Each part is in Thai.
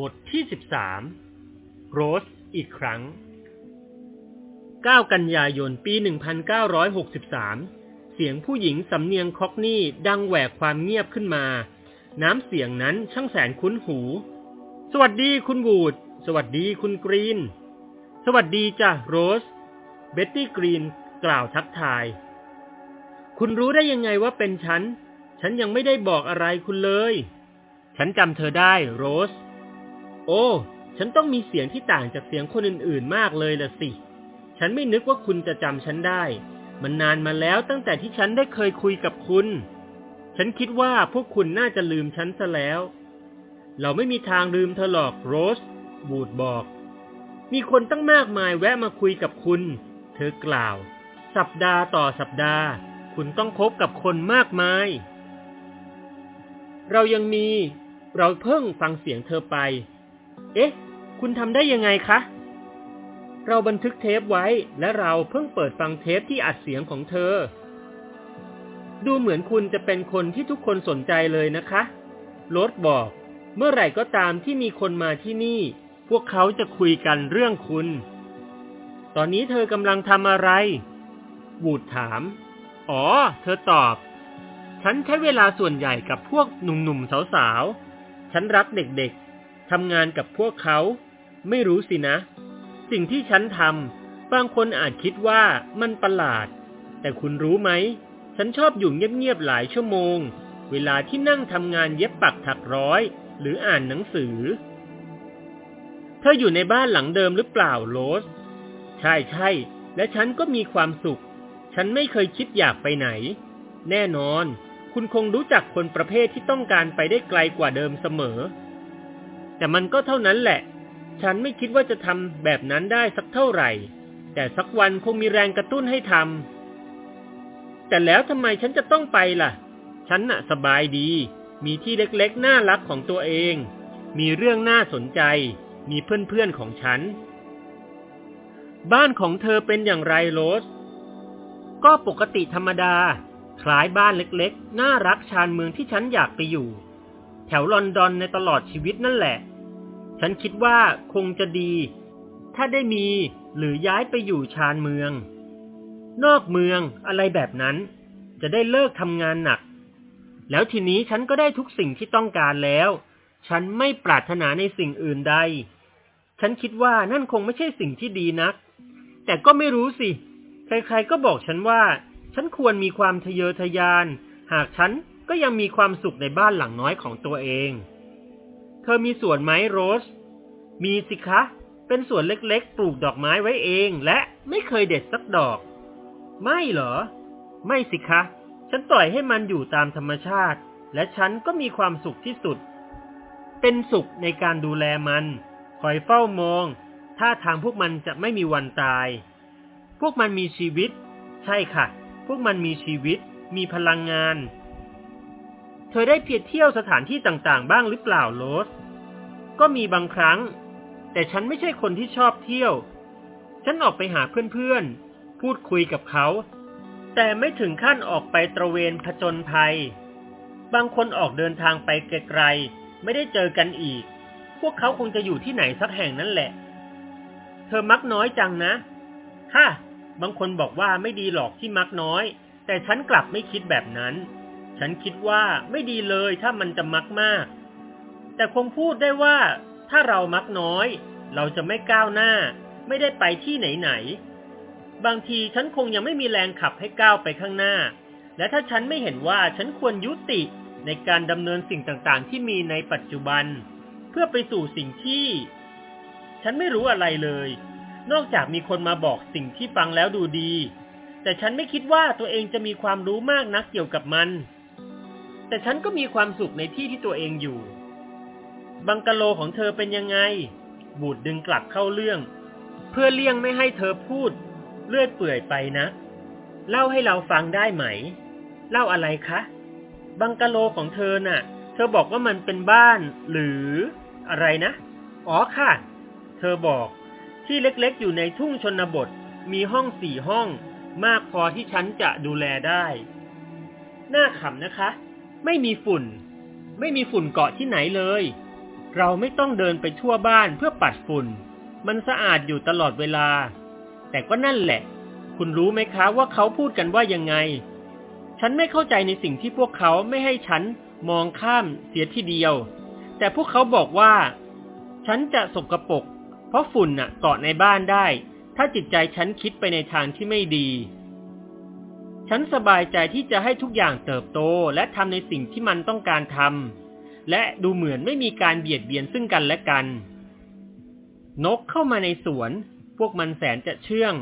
บทที่ 13 โรสอีกครั้ง 9 กันยายน ปี 1963 เสียงผู้หญิงสำเนียง Cockney ดังแหวกความเงียบขึ้นมา น้ำเสียงนั้นช่างแสนคุ้นหู สวัสดีคุณวูด สวัสดีคุณกรีน สวัสดีจ้ะโรส เบ็ตตี้กรีนกล่าวทักทาย คุณรู้ได้ยังไงว่าเป็นฉัน ฉันยังไม่ได้บอกอะไรคุณเลย ฉันจำเธอได้โรส โอ้ ฉันต้องมีเสียงที่ต่างจากเสียงคนอื่นๆมากเลยละสิ ฉันไม่นึกว่าคุณจะจำฉันได้ มันนานมาแล้วตั้งแต่ที่ฉันได้เคยคุยกับคุณ ฉันคิดว่าพวกคุณน่าจะลืมฉันซะแล้ว เราไม่มีทางลืมเธอหรอกโรส บูดบอก มีคนตั้งมากมายแวะมาคุยกับคุณ เธอกล่าว สัปดาห์ต่อสัปดาห์ คุณต้องคบกับคนมากมาย เรายังมี เราเพิ่งฟังเสียงเธอไป เอ๊ะ คุณทำได้ยังไงคะ เราบันทึกเทปไว้และเราเพิ่งเปิดฟังเทปที่อัดเสียงของเธอ ดูเหมือนคุณจะเป็นคนที่ทุกคนสนใจเลยนะคะโรสบอก เมื่อไหร่ก็ตามที่มีคนมาที่นี่ พวกเขาจะคุยกันเรื่องคุณ ตอนนี้เธอกำลังทำอะไรวูดถาม อ๋อ เธอตอบ ฉันใช้เวลาส่วนใหญ่กับพวกหนุ่มๆสาวๆ ฉันรักเด็กๆ ทำงานกับพวกเขา ไม่รู้สินะ สิ่งที่ฉันทำบางคนอาจคิดว่ามันประหลาด แต่คุณรู้ไหม ฉันชอบอยู่เงียบๆหลายชั่วโมง เวลาที่นั่งทำงานเย็บปักถักร้อย หรืออ่านหนังสือ เธออยู่ในบ้านหลังเดิมหรือเปล่าโรส ใช่ใช่ และฉันก็มีความสุข ฉันไม่เคยคิดอยากไปไหน แน่นอน คุณคงรู้จักคนประเภทที่ต้องการไปได้ไกลกว่าเดิมเสมอ แต่มันก็เท่านั้นแหละ ฉันไม่คิดว่าจะทำแบบนั้นได้สักเท่าไหร่ แต่สักวันคงมีแรงกระตุ้นให้ทำแต่แล้วทำไมฉันจะต้องไปล่ะ ฉันน่ะสบายดี มีที่เล็กๆ น่ารักของตัวเอง มีเรื่องน่าสนใจ มีเพื่อนๆของฉัน บ้านของเธอเป็นอย่างไรโรส ก็ปกติธรรมดาคล้ายบ้านเล็กๆ น่ารักชานเมืองที่ฉันอยากไปอยู่ แถวลอนดอนในตลอดชีวิตนั่นแหละ ฉันคิดว่าคงจะดี ถ้าได้มีหรือย้ายไปอยู่ชานเมือง นอกเมืองอะไรแบบนั้น จะได้เลิกทำงานหนัก แล้วทีนี้ฉันก็ได้ทุกสิ่งที่ต้องการแล้ว ฉันไม่ปรารถนาในสิ่งอื่นใด ฉันคิดว่านั่นคงไม่ใช่สิ่งที่ดีนัก แต่ก็ไม่รู้สิ ใครๆก็บอกฉันว่า ฉันควรมีความทะเยอทะยาน หากฉันก็ยังมีความสุขในบ้านหลังน้อยของตัวเอง ธอมีสวนไหมโรส มีสิคะ เป็นสวนเล็กๆ ปลูกดอกไม้ไว้เอง และไม่เคยเด็ดสักดอก ไม่เหรอ ไม่สิคะ ฉันปล่อยให้มันอยู่ตามธรรมชาติ และฉันก็มีความสุขที่สุด เป็นสุขในการดูแลมัน คอยเฝ้ามอง ถ้าทางพวกมันจะไม่มีวันตาย พวกมันมีชีวิต ใช่ค่ะ พวกมันมีชีวิต มีพลังงาน เธอได้เพียรเที่ยวสถานที่ต่างๆ บ้างหรือเปล่าโรส ก็มีบางครั้ง แต่ฉันไม่ใช่คนที่ชอบเที่ยว ฉันออกไปหาเพื่อนๆ พูดคุยกับเขา แต่ไม่ถึงขั้นออกไปตระเวนผจญภัย บางคนออกเดินทางไปไกลๆ ไม่ได้เจอกันอีก พวกเขาคงจะอยู่ที่ไหนสักแห่งนั่นแหละ เธอมักน้อยจังนะฮ่าบางคนบอกว่าไม่ดีหรอกที่มักน้อย แต่ฉันกลับไม่คิดแบบนั้น ฉันคิดว่าไม่ดีเลยถ้ามันจะมักมาก แต่คงพูดได้ว่า ถ้าเรามักน้อย เราจะไม่ก้าวหน้า ไม่ได้ไปที่ไหนๆบางทีฉันคงยังไม่มีแรงขับให้ก้าวไปข้างหน้า และถ้าฉันไม่เห็นว่าฉันควรยุติในการดำเนินสิ่งต่างๆ ที่มีในปัจจุบัน เพื่อไปสู่สิ่งที่ ฉันไม่รู้อะไรเลย นอกจากมีคนมาบอกสิ่งที่ฟังแล้วดูดี แต่ฉันไม่คิดว่าตัวเองจะมีความรู้มากนักเกี่ยวกับมัน แต่ฉันก็มีความสุขในที่ที่ตัวเองอยู่ บังกะโลของเธอเป็นยังไง บูดดึงกลับเข้าเรื่อง เพื่อเลี่ยงไม่ให้เธอพูด เลื่อยเปื่อยไปนะ เล่าให้เราฟังได้ไหม เล่าอะไรคะ บังกะโลของเธอน่ะ เธอบอกว่ามันเป็นบ้าน หรืออะไรนะ อ๋อค่ะ เธอบอก ที่เล็กๆ อยู่ในทุ่งชนบท มีห้องสี่ห้อง มากพอที่ฉันจะดูแลได้ น่าขำนะคะ ไม่มีฝุ่น ไม่มีฝุ่นเกาะที่ไหนเลย เราไม่ต้องเดินไปทั่วบ้านเพื่อปัดฝุ่น มันสะอาดอยู่ตลอดเวลา แต่ก็นั่นแหละ คุณรู้ไหมคะว่าเขาพูดกันว่ายังไง ฉันไม่เข้าใจในสิ่งที่พวกเขาไม่ให้ฉันมองข้ามเสียทีเดียว แต่พวกเขาบอกว่า ฉันจะสกรปรกเพราะฝุ่นน่ะเกาะในบ้านได้ ถ้าจิตใจฉันคิดไปในทางที่ไม่ดี ฉันสบายใจที่จะให้ทุกอย่างเติบโตและทำในสิ่งที่มันต้องการทำ และดูเหมือนไม่มีการเบียดเบียนซึ่งกันและกัน นกเข้ามาในสวน พวกมันแสนจะเชื่อง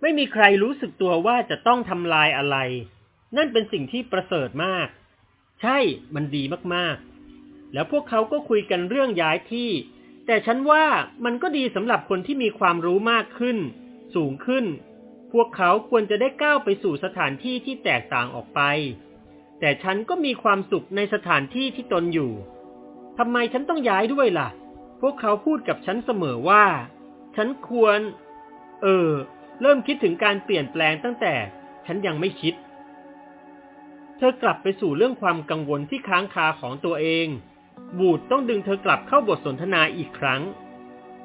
ไม่มีใครรู้สึกตัวว่าจะต้องทำลายอะไร นั่นเป็นสิ่งที่ประเสริฐมาก ใช่ มันดีมากๆ แล้วพวกเขาก็คุยกันเรื่องย้ายที่ แต่ฉันว่ามันก็ดีสำหรับคนที่มีความรู้มากขึ้น สูงขึ้น พวกเขาควรจะได้ก้าวไปสู่สถานที่ที่แตกต่างออกไป แต่ฉันก็มีความสุขในสถานที่ที่ตนอยู่ทำไมฉันต้องย้ายด้วยล่ะ พวกเขาพูดกับฉันเสมอว่า ฉันควร เออ เริ่มคิดถึงการเปลี่ยนแปลงตั้งแต่ฉันยังไม่คิด เธอกลับไปสู่เรื่องความกังวลที่ค้างคาของตัวเอง บูดต้องดึงเธอกลับเข้าบทสนทนาอีกครั้ง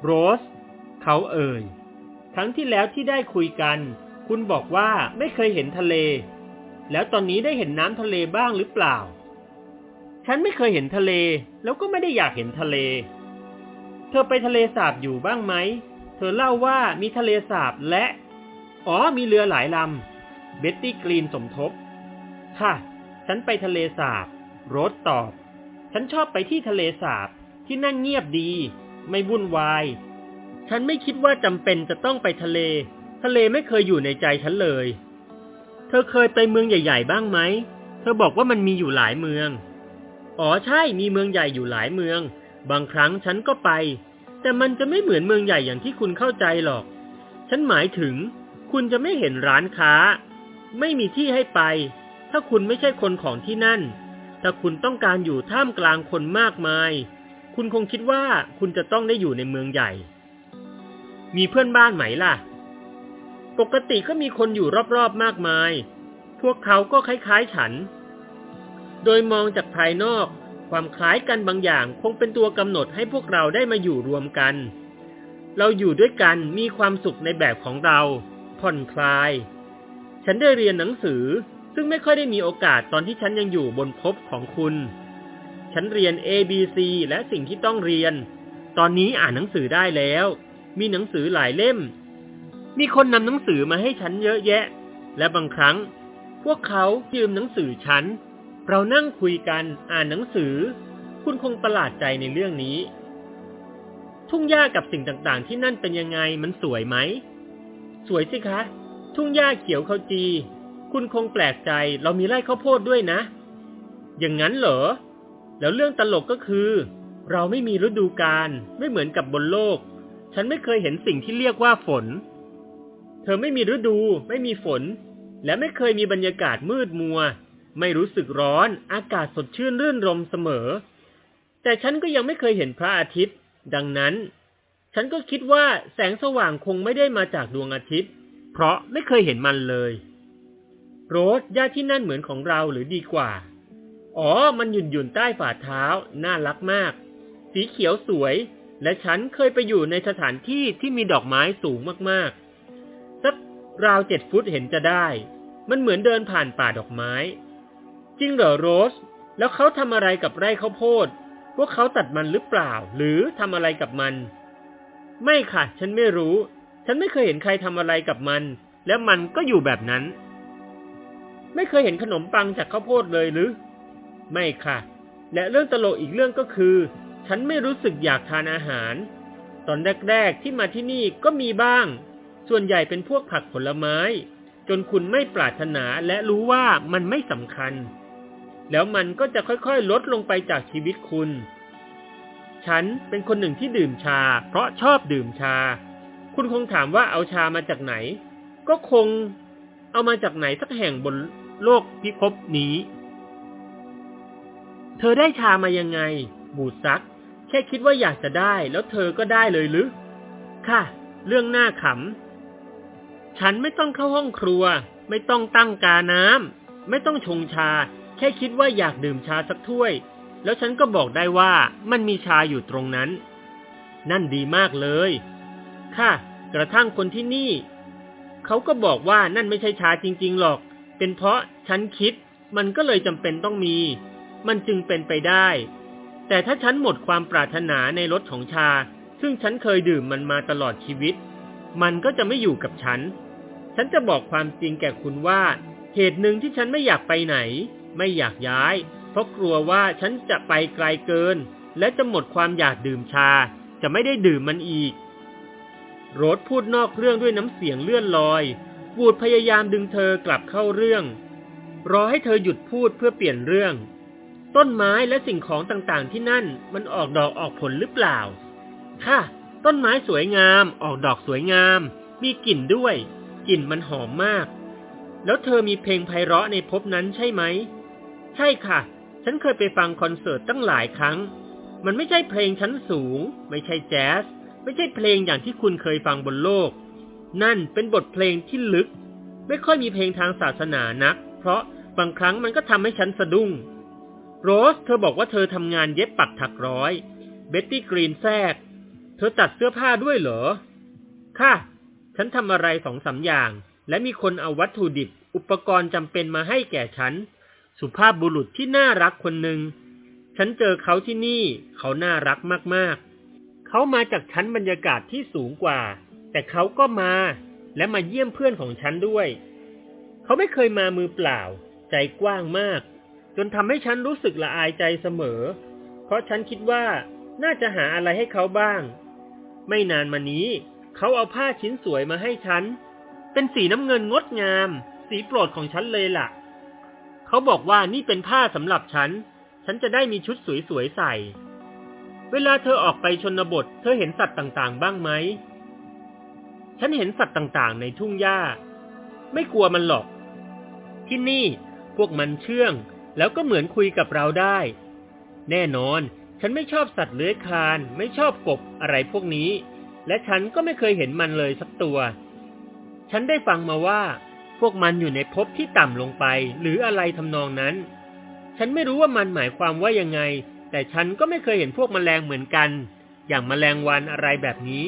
โรส เขาเอ่ย ครั้งที่แล้วที่ได้คุยกัน คุณบอกว่าไม่เคยเห็นทะเล แล้วตอนนี้ได้เห็นน้ำทะเลบ้างหรือเปล่า ฉันไม่เคยเห็นทะเล แล้วก็ไม่ได้อยากเห็นทะเล เธอไปทะเลสาบอยู่บ้างไหม เธอเล่าว่ามีทะเลสาบและ อ๋อ มีเรือหลายลำ เบ็ตตี้กรีนสมทบ ค่ะ ฉันไปทะเลสาบ โรสตอบ ฉันชอบไปที่ทะเลสาบ ที่นั่นเงียบดี ไม่วุ่นวาย ฉันไม่คิดว่าจำเป็นจะต้องไปทะเล ทะเลไม่เคยอยู่ในใจฉันเลย เธอเคยไปเมืองใหญ่ ๆ บ้างไหม เธอบอกว่ามันมีอยู่หลายเมือง อ๋อใช่ มีเมืองใหญ่อยู่หลายเมือง บางครั้งฉันก็ไป แต่มันจะไม่เหมือนเมืองใหญ่อย่างที่คุณเข้าใจหรอก ฉันหมายถึง คุณจะไม่เห็นร้านค้า ไม่มีที่ให้ไป ถ้าคุณไม่ใช่คนของที่นั่นถ้าคุณต้องการอยู่ท่ามกลางคนมากมาย คุณคงคิดว่าคุณจะต้องได้อยู่ในเมืองใหญ่ มีเพื่อนบ้านไหมล่ะ ปกติก็มีคนอยู่รอบๆมากมาย พวกเขาก็คล้ายๆฉัน โดยมองจากภายนอก ความคล้ายกันบางอย่างคงเป็นตัวกำหนดให้พวกเราได้มาอยู่รวมกัน เราอยู่ด้วยกันมีความสุขในแบบของเรา ผ่อนคลาย ฉันได้เรียนหนังสือ ซึ่งไม่ค่อยได้มีโอกาสตอนที่ฉันยังอยู่บนภพของคุณ ฉันเรียน A B C และสิ่งที่ต้องเรียน ตอนนี้อ่านหนังสือได้แล้ว มีหนังสือหลายเล่ม มีคนนำหนังสือมาให้ฉันเยอะแยะ และบางครั้ง พวกเขายืมหนังสือฉัน เรานั่งคุยกันอ่านหนังสือ คุณคงประหลาดใจในเรื่องนี้ ทุ่งหญ้ากับสิ่งต่างๆ ที่นั่นเป็นยังไงมันสวยไหม สวยสิคะ ทุ่งหญ้าเขียวขจี คุณคงแปลกใจเรามีไร่ข้าวโพดด้วยนะ อย่างนั้นเหรอ แล้วเรื่องตลกก็คือ เราไม่มีฤดูกาลไม่เหมือนกับบนโลก ฉันไม่เคยเห็นสิ่งที่เรียกว่าฝน เธอไม่มีฤดู ไม่มีฝน และไม่เคยมีบรรยากาศมืดมัว ไม่รู้สึกร้อน อากาศสดชื่นรื่นรมเสมอ แต่ฉันก็ยังไม่เคยเห็นพระอาทิตย์ ดังนั้น ฉันก็คิดว่าแสงสว่างคงไม่ได้มาจากดวงอาทิตย์ เพราะไม่เคยเห็นมันเลย โรสหญ้าที่นั่นเหมือนของเราหรือดีกว่า อ๋อ มันหยุ่นหยุ่นใต้ฝ่าเท้า น่ารักมาก สีเขียวสวย และฉันเคยไปอยู่ในสถานที่ที่มีดอกไม้สูงมากๆสัก ราวเจ็ดฟุตเห็นจะได้ มันเหมือนเดินผ่านป่าดอกไม้ จริงเหรอโรส แล้วเขาทำอะไรกับไร่ข้าวโพด พวกเขาตัดมันหรือเปล่า หรือทำอะไรกับมัน ไม่ค่ะ ฉันไม่รู้ ฉันไม่เคยเห็นใครทำอะไรกับมัน แล้วมันก็อยู่แบบนั้น ไม่เคยเห็นขนมปังจากข้าวโพดเลยหรือ ไม่ค่ะ และเรื่องตลกอีกเรื่องก็คือ ฉันไม่รู้สึกอยากทานอาหาร ตอนแรก ๆ ที่มาที่นี่ก็มีบ้าง ส่วนใหญ่เป็นพวกผักผลไม้ จนคุณไม่ปรารถนาและรู้ว่ามันไม่สำคัญ แล้วมันก็จะค่อยๆ ลดลงไปจากชีวิตคุณ ฉันเป็นคนหนึ่งที่ดื่มชา เพราะชอบดื่มชา คุณคงถามว่าเอาชามาจากไหน ก็คงเอามาจากไหนสักแห่งบนโลกพิภพนี้ เธอได้ชามายังไง บูดซัก แค่คิดว่าอยากจะได้ แล้วเธอก็ได้เลยหรือ ค่ะ เรื่องหน้าขำ ฉันไม่ต้องเข้าห้องครัว ไม่ต้องตั้งกาน้ำไม่ต้องชงชา แค่คิดว่าอยากดื่มชาสักถ้วย แล้วฉันก็บอกได้ว่ามันมีชาอยู่ตรงนั้น นั่นดีมากเลย ค่ะ กระทั่งคนที่นี่ เขาก็บอกว่านั่นไม่ใช่ชาจริง ๆ หรอก เป็นเพราะฉันคิด มันก็เลยจำเป็นต้องมี มันจึงเป็นไปได้ แต่ถ้าฉันหมดความปรารถนาในรสของชา ซึ่งฉันเคยดื่มมันมาตลอดชีวิต มันก็จะไม่อยู่กับฉัน ฉันจะบอกความจริงแก่คุณว่า เหตุหนึ่งที่ฉันไม่อยากไปไหน ไม่อยากย้าย เพราะกลัวว่าฉันจะไปไกลเกิน และจะหมดความอยากดื่มชา จะไม่ได้ดื่มมันอีก โรสพูดนอกเรื่องด้วยน้ำเสียงเลื่อนลอย วูดพยายามดึงเธอกลับเข้าเรื่อง รอให้เธอหยุดพูดเพื่อเปลี่ยนเรื่อง ต้นไม้และสิ่งของต่างๆที่นั่นมันออกดอกออกผลหรือเปล่า ค่ะ ต้นไม้สวยงาม ออกดอกสวยงาม มีกลิ่นด้วย กลิ่นมันหอมมาก แล้วเธอมีเพลงไพเราะในภพนั้นใช่ไหม ใช่ค่ะ ฉันเคยไปฟังคอนเสิร์ตตั้งหลายครั้ง มันไม่ใช่เพลงชั้นสูง ไม่ใช่แจ๊ส ไม่ใช่เพลงอย่างที่คุณเคยฟังบนโลก นั่นเป็นบทเพลงที่ลึก ไม่ค่อยมีเพลงทางศาสนานัก เพราะบางครั้งมันก็ทำให้ฉันสะดุ้ง โรส เธอบอกว่าเธอทำงานเย็บปักถักร้อย เบ็ตตี้กรีนแทรก เธอตัดเสื้อผ้าด้วยเหรอ ค่ะ ฉันทำอะไรสองสาอย่าง และมีคนเอาวัตถุดิบ อุปกรณ์จำเป็นมาให้แก่ฉัน สุภาพบุรุษที่น่ารักคนหนึ่ง ฉันเจอเขาที่นี่ เขาน่ารักมากๆ เขามาจากชั้นบรรยากาศที่สูงกว่า แต่เขาก็มา และมาเยี่ยมเพื่อนของฉันด้วย เขาไม่เคยมามือเปล่า ใจกว้างมาก จนทำให้ฉันรู้สึกละอายใจเสมอ เพราะฉันคิดว่าน่าจะหาอะไรให้เขาบ้าง ไม่นานมานี้ เขาเอาผ้าชิ้นสวยมาให้ฉัน เป็นสีน้ำเงินงดงาม สีโปรดของฉันเลยล่ะ เขาบอกว่านี่เป็นผ้าสำหรับฉัน ฉันจะได้มีชุดสวยๆใส่ เวลาเธอออกไปชนบท เธอเห็นสัตว์ต่างๆ บ้างไหม ฉันเห็นสัตว์ต่างๆ ในทุ่งหญ้า ไม่กลัวมันหรอก ที่นี่พวกมันเชื่อง แล้วก็เหมือนคุยกับเราได้ แน่นอน ฉันไม่ชอบสัตว์เลื้อยคลาน ไม่ชอบกบอะไรพวกนี้ และฉันก็ไม่เคยเห็นมันเลยสักตัว ฉันได้ฟังมาว่า พวกมันอยู่ในภพที่ต่ำลงไป หรืออะไรทำนองนั้น ฉันไม่รู้ว่ามันหมายความว่ายังไง แต่ฉันก็ไม่เคยเห็นพวกมแมลงเหมือนกัน อย่างมแมลงวันอะไรแบบนี้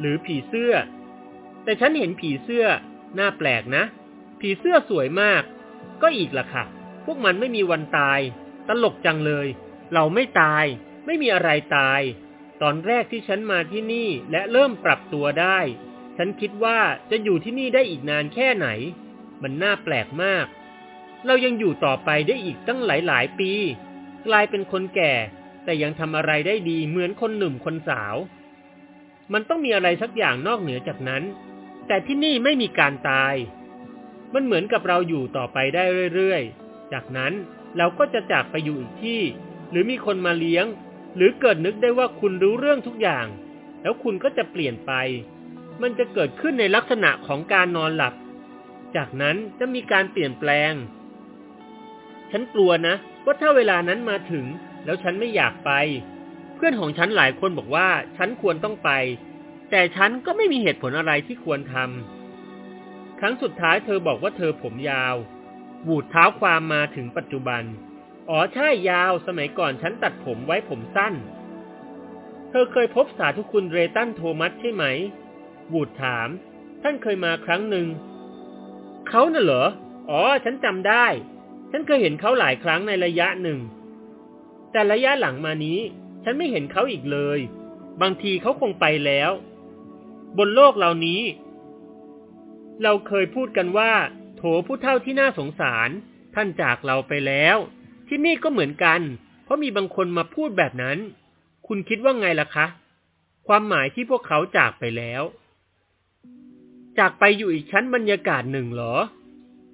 หรือผีเสื้อ แต่ฉันเห็นผีเสื้อ น่าแปลกนะ ผีเสื้อสวยมาก ก็อีกล่ะค่ะ พวกมันไม่มีวันตาย ตลกจังเลย เราไม่ตาย ไม่มีอะไรตาย ตอนแรกที่ฉันมาที่นี่และเริ่มปรับตัวได้ ฉันคิดว่าจะอยู่ที่นี่ได้อีกนานแค่ไหน มันน่าแปลกมาก เรายังอยู่ต่อไปได้อีกตั้งหลายๆปี กลายเป็นคนแก่ แต่ยังทำอะไรได้ดีเหมือนคนหนุ่มคนสาว มันต้องมีอะไรสักอย่างนอกเหนือจากนั้น แต่ที่นี่ไม่มีการตาย มันเหมือนกับเราอยู่ต่อไปได้เรื่อยๆ จากนั้นเราก็จะจากไปอยู่อีกที่ หรือมีคนมาเลี้ยง หรือเกิดนึกได้ว่าคุณรู้เรื่องทุกอย่าง แล้วคุณก็จะเปลี่ยนไป มันจะเกิดขึ้นในลักษณะของการนอนหลับ จากนั้นจะมีการเปลี่ยนแปลง ฉันกลัวนะว่าถ้าเวลานั้นมาถึง แล้วฉันไม่อยากไป เพื่อนของฉันหลายคนบอกว่าฉันควรต้องไป แต่ฉันก็ไม่มีเหตุผลอะไรที่ควรทำครั้งสุดท้ายเธอบอกว่าเธอผมยาว บูดเท้าความมาถึงปัจจุบัน อ๋อใช่ยาวสมัยก่อนฉันตัดผมไว้ผมสั้น เธอเคยพบสาธุคุณเรตันโทมัสใช่ไหม บูดถาม ท่านเคยมาครั้งหนึ่ง เขาน่ะเหรอ อ๋อ ฉันจำได้ ฉันเคยเห็นเขาหลายครั้งในระยะหนึ่ง แต่ระยะหลังมานี้ ฉันไม่เห็นเขาอีกเลย บางทีเขาคงไปแล้ว บนโลกเหล่านี้ เราเคยพูดกันว่า โถผู้เท่าที่น่าสงสาร ท่านจากเราไปแล้ว ที่นี่ก็เหมือนกัน เพราะมีบางคนมาพูดแบบนั้น คุณคิดว่าไงล่ะคะ ความหมายที่พวกเขาจากไปแล้ว จากไปอยู่อีกชั้นบรรยากาศหนึ่งเหรอ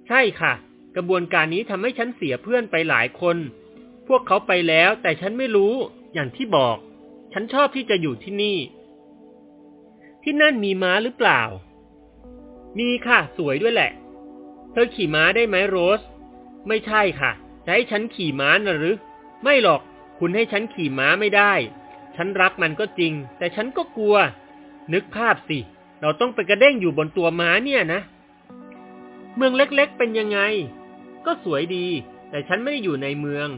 ใช่ค่ะ กระบวนการนี้ทำให้ฉันเสียเพื่อนไปหลายคน พวกเขาไปแล้วแต่ฉันไม่รู้ อย่างที่บอก ฉันชอบที่จะอยู่ที่นี่ ที่นั่นมีม้าหรือเปล่า มีค่ะ สวยด้วยแหละ เธอขี่ม้าได้ไหมโรส ไม่ใช่ค่ะ จะให้ฉันขี่ม้านะหรือ ไม่หรอก คุณให้ฉันขี่ม้าไม่ได้ ฉันรักมันก็จริง แต่ฉันก็กลัว นึกภาพสิ เราต้องไปกระเด้งอยู่บนตัวม้าเนี่ยนะ เมืองเล็กๆ เป็นยังไง ก็สวยดี แต่ฉันไม่ได้อยู่ในเมือง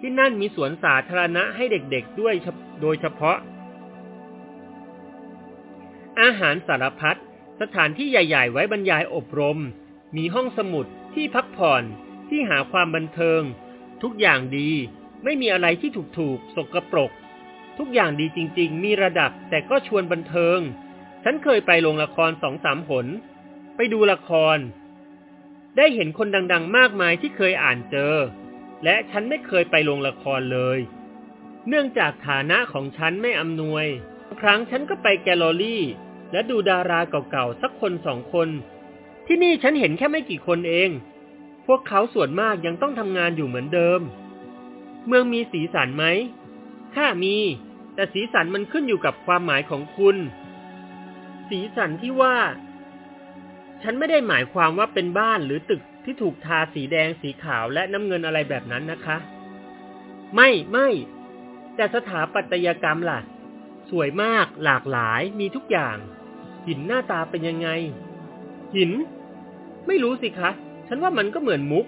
ที่นั่นมีสวนสาธารณะให้เด็กๆด้วยโดยเฉพาะ อาหารสารพัด สถานที่ใหญ่ ๆ ไว้บรรยายอบรม มีห้องสมุดที่พักผ่อน ที่หาความบันเทิง ทุกอย่างดี ไม่มีอะไรที่ถูกๆสกปรก ทุกอย่างดีจริง ๆ มีระดับแต่ก็ชวนบันเทิง ฉันเคยไปโรงละครสองสามหน ไปดูละคร ได้เห็นคนดัง ๆ มากมายที่เคยอ่านเจอ และฉันไม่เคยไปโรงละครเลย เนื่องจากฐานะของฉันไม่อำนวย ครั้งฉันก็ไปแกลเลอรี่ และดูดาราเก่าๆสักคนสองคน ที่นี่ฉันเห็นแค่ไม่กี่คนเอง พวกเขาส่วนมากยังต้องทำงานอยู่เหมือนเดิม เมืองมีสีสันไหมค่ะมี แต่สีสันมันขึ้นอยู่กับความหมายของคุณ สีสันที่ว่า ฉันไม่ได้หมายความว่าเป็นบ้านหรือตึกที่ถูกทาสีแดงสีขาวและน้ำเงินอะไรแบบนั้นนะคะ ไม่ไม่ แต่สถาปัตยกรรมล่ะ สวยมากหลากหลายมีทุกอย่าง หินหน้าตาเป็นยังไง หิน ไม่รู้สิคะ ฉันว่ามันก็เหมือนมุก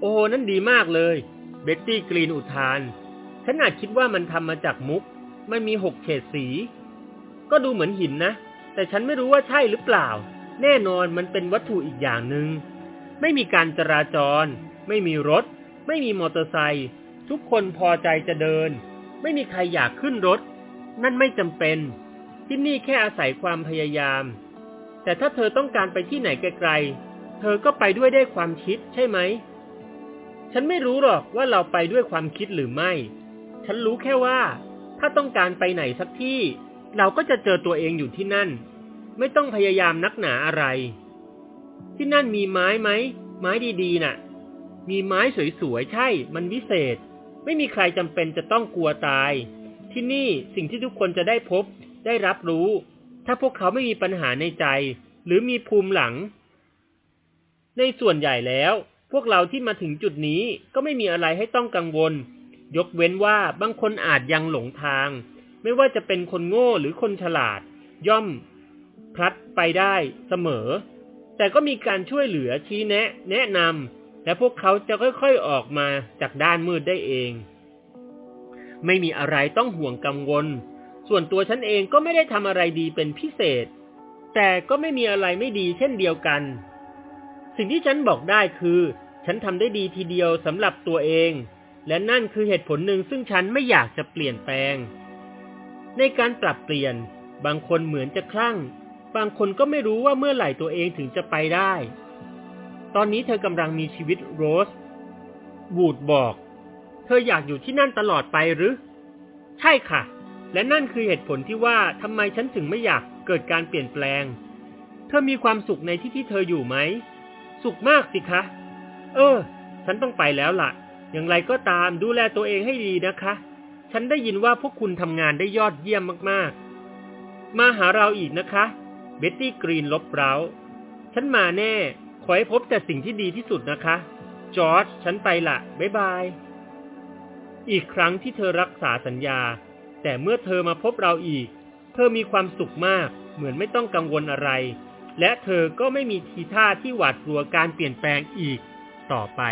โอ้นั่นดีมากเลย เบ็ตตี้กรีนอุทาน ฉันอาจคิดว่ามันทำมาจากมุก มันมีหกเฉดสี ก็ดูเหมือนหินนะ แต่ฉันไม่รู้ว่าใช่หรือเปล่า แน่นอนมันเป็นวัตถุอีกอย่างหนึ่ง ไม่มีการจราจร ไม่มีรถ ไม่มีมอเตอร์ไซค์ ทุกคนพอใจจะเดิน ไม่มีใครอยากขึ้นรถ นั่นไม่จำเป็น ที่นี่แค่อาศัยความพยายาม แต่ถ้าเธอต้องการไปที่ไหนไกลๆ เธอก็ไปด้วยได้ความคิดใช่ไหม ฉันไม่รู้หรอกว่าเราไปด้วยความคิดหรือไม่ ฉันรู้แค่ว่า ถ้าต้องการไปไหนสักที่ เราก็จะเจอตัวเองอยู่ที่นั่น ไม่ต้องพยายามนักหนาอะไร ที่นั่นมีไม้ไหม ไม้ดีๆน่ะ มีไม้สวยๆใช่ มันวิเศษ ไม่มีใครจำเป็นจะต้องกลัวตาย ที่นี่สิ่งที่ทุกคนจะได้พบ ได้รับรู้ ถ้าพวกเขาไม่มีปัญหาในใจ หรือมีภูมิหลัง ในส่วนใหญ่แล้ว พวกเราที่มาถึงจุดนี้ก็ไม่มีอะไรให้ต้องกังวล ยกเว้นว่าบางคนอาจยังหลงทาง ไม่ว่าจะเป็นคนโง่หรือคนฉลาด ย่อมพลัดไปได้เสมอ แต่ก็มีการช่วยเหลือชี้แนะ แนะนำและพวกเขาจะค่อยๆออกมาจากด้านมืดได้เอง ไม่มีอะไรต้องห่วงกังวล ส่วนตัวฉันเองก็ไม่ได้ทำอะไรดีเป็นพิเศษ แต่ก็ไม่มีอะไรไม่ดีเช่นเดียวกัน สิ่งที่ฉันบอกได้คือ ฉันทำได้ดีทีเดียวสำหรับตัวเอง และนั่นคือเหตุผลหนึ่งซึ่งฉันไม่อยากจะเปลี่ยนแปลง ในการปรับเปลี่ยน บางคนเหมือนจะคลั่ง บางคนก็ไม่รู้ว่าเมื่อไหร่ตัวเองถึงจะไปได้ ตอนนี้เธอกำลังมีชีวิตโรสวูดบอก เธออยากอยู่ที่นั่นตลอดไปหรือ ใช่ค่ะ และนั่นคือเหตุผลที่ว่าทำไมฉันถึงไม่อยากเกิดการเปลี่ยนแปลง เธอมีความสุขในที่ที่เธออยู่ไหม สุขมากสิคะ เออ ฉันต้องไปแล้วล่ะ อย่างไรก็ตามดูแลตัวเองให้ดีนะคะ ฉันได้ยินว่าพวกคุณทำงานได้ยอดเยี่ยมมากๆ มาหาเราอีกนะคะ เบ็ตตี้กรีนรบเร้า ฉันมาแน่ ขอให้พบแต่สิ่งที่ดีที่สุดนะคะ จอร์จฉันไปละบ๊ายบาย อีกครั้งที่เธอรักษาสัญญา แต่เมื่อเธอมาพบเราอีก เธอมีความสุขมาก เหมือนไม่ต้องกังวลอะไร และเธอก็ไม่มีทีท่าที่หวาดกลัวการเปลี่ยนแปลงอีกต่อไป